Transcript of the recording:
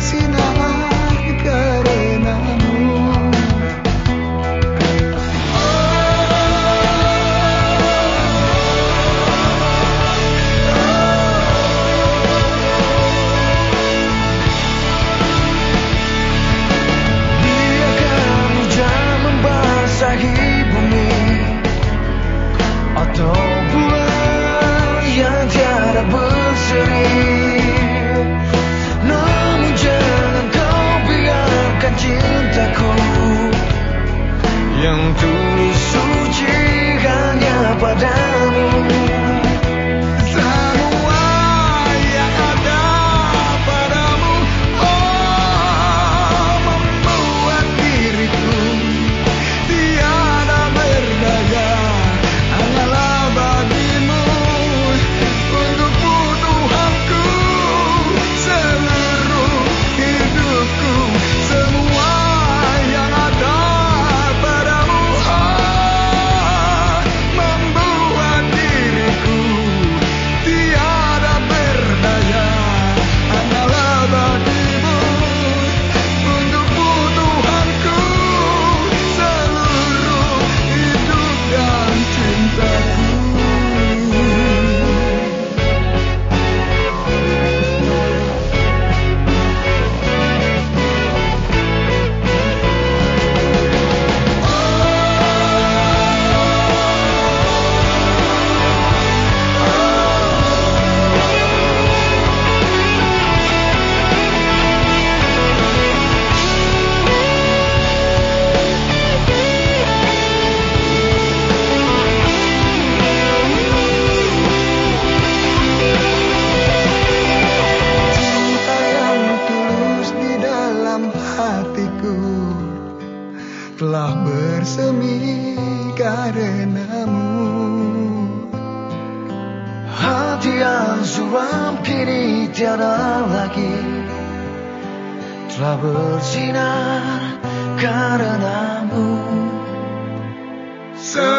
sin now. telah bersemi karenamu. Hati yang suram kini tiada lagi. Telah bersinar karenamu. Sampai